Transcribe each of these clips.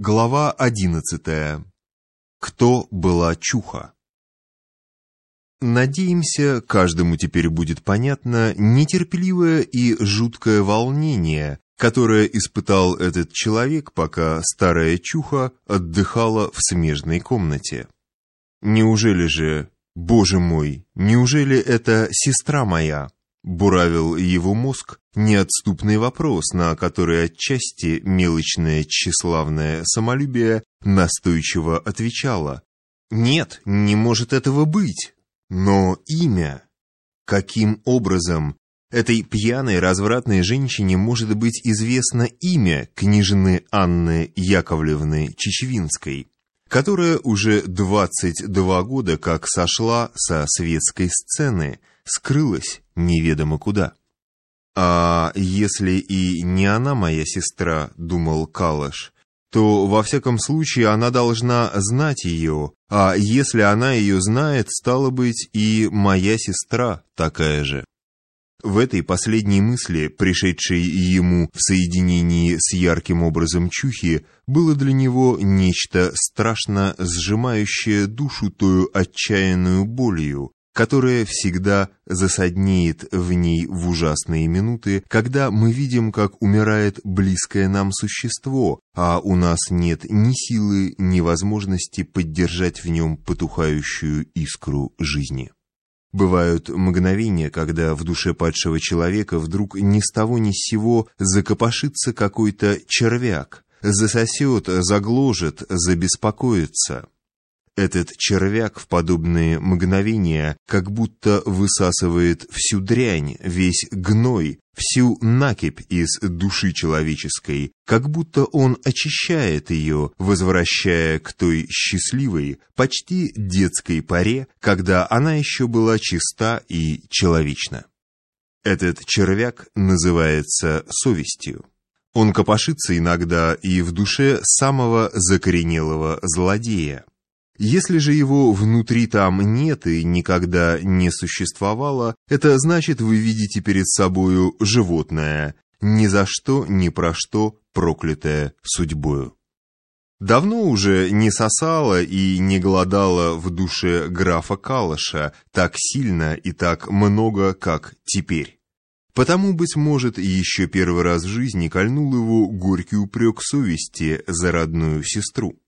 Глава одиннадцатая. Кто была Чуха? Надеемся, каждому теперь будет понятно нетерпеливое и жуткое волнение, которое испытал этот человек, пока старая Чуха отдыхала в смежной комнате. Неужели же, боже мой, неужели это сестра моя? Буравил его мозг неотступный вопрос, на который отчасти мелочное тщеславное самолюбие настойчиво отвечало. «Нет, не может этого быть. Но имя? Каким образом этой пьяной развратной женщине может быть известно имя княжны Анны Яковлевны Чечевинской, которая уже 22 года как сошла со светской сцены, скрылась неведомо куда. «А если и не она моя сестра», — думал Калаш, то, во всяком случае, она должна знать ее, а если она ее знает, стало быть, и моя сестра такая же. В этой последней мысли, пришедшей ему в соединении с ярким образом чухи, было для него нечто страшно сжимающее душу тою отчаянную болью, которая всегда засаднеет в ней в ужасные минуты, когда мы видим, как умирает близкое нам существо, а у нас нет ни силы, ни возможности поддержать в нем потухающую искру жизни. Бывают мгновения, когда в душе падшего человека вдруг ни с того ни с сего закопошится какой-то червяк, засосет, загложет, забеспокоится. Этот червяк в подобные мгновения как будто высасывает всю дрянь, весь гной, всю накипь из души человеческой, как будто он очищает ее, возвращая к той счастливой, почти детской паре, когда она еще была чиста и человечна. Этот червяк называется совестью. Он копошится иногда и в душе самого закоренелого злодея. Если же его внутри там нет и никогда не существовало, это значит, вы видите перед собою животное, ни за что, ни про что проклятое судьбою. Давно уже не сосала и не голодала в душе графа Калыша так сильно и так много, как теперь. Потому, быть может, еще первый раз в жизни кольнул его горький упрек совести за родную сестру.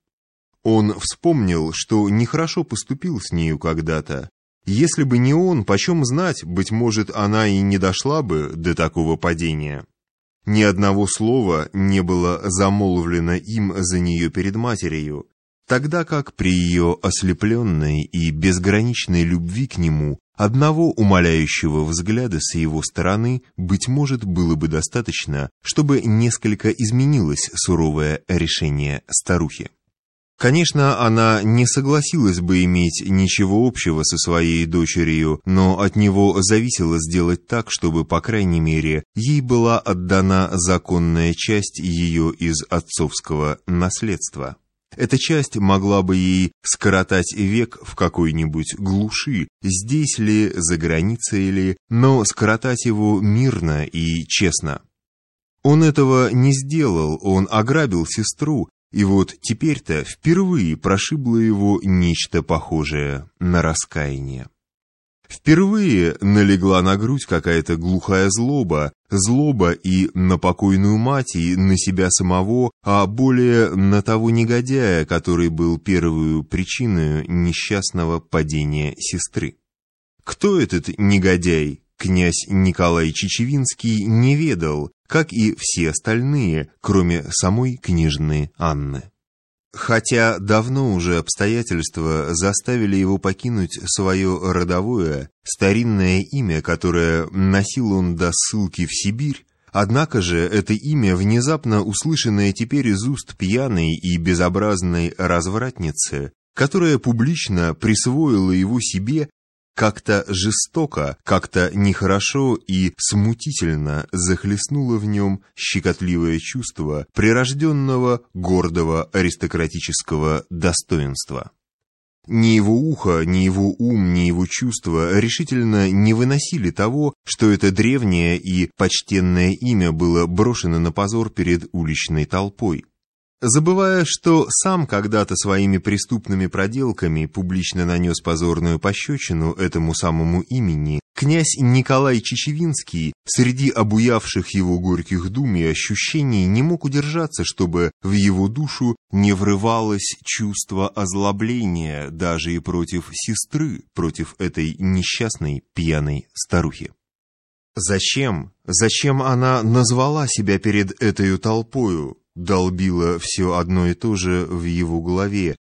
Он вспомнил, что нехорошо поступил с нею когда-то. Если бы не он, почем знать, быть может, она и не дошла бы до такого падения. Ни одного слова не было замолвлено им за нее перед матерью, тогда как при ее ослепленной и безграничной любви к нему одного умоляющего взгляда с его стороны, быть может, было бы достаточно, чтобы несколько изменилось суровое решение старухи. Конечно, она не согласилась бы иметь ничего общего со своей дочерью, но от него зависело сделать так, чтобы, по крайней мере, ей была отдана законная часть ее из отцовского наследства. Эта часть могла бы ей скоротать век в какой-нибудь глуши, здесь ли, за границей ли, но скоротать его мирно и честно. Он этого не сделал, он ограбил сестру, и вот теперь-то впервые прошибло его нечто похожее на раскаяние. Впервые налегла на грудь какая-то глухая злоба, злоба и на покойную мать, и на себя самого, а более на того негодяя, который был первую причиной несчастного падения сестры. Кто этот негодяй? Князь Николай Чечевинский не ведал, как и все остальные, кроме самой княжны Анны. Хотя давно уже обстоятельства заставили его покинуть свое родовое, старинное имя, которое носил он до ссылки в Сибирь, Однако же это имя, внезапно услышанное теперь из уст пьяной и безобразной развратницы, которая публично присвоила его себе как-то жестоко, как-то нехорошо и смутительно захлестнуло в нем щекотливое чувство прирожденного гордого аристократического достоинства. Ни его ухо, ни его ум, ни его чувства решительно не выносили того, что это древнее и почтенное имя было брошено на позор перед уличной толпой. Забывая, что сам когда-то своими преступными проделками публично нанес позорную пощечину этому самому имени, князь Николай Чечевинский среди обуявших его горьких дум и ощущений не мог удержаться, чтобы в его душу не врывалось чувство озлобления даже и против сестры, против этой несчастной пьяной старухи. Зачем? Зачем она назвала себя перед этой толпою? Долбило все одно и то же в его голове,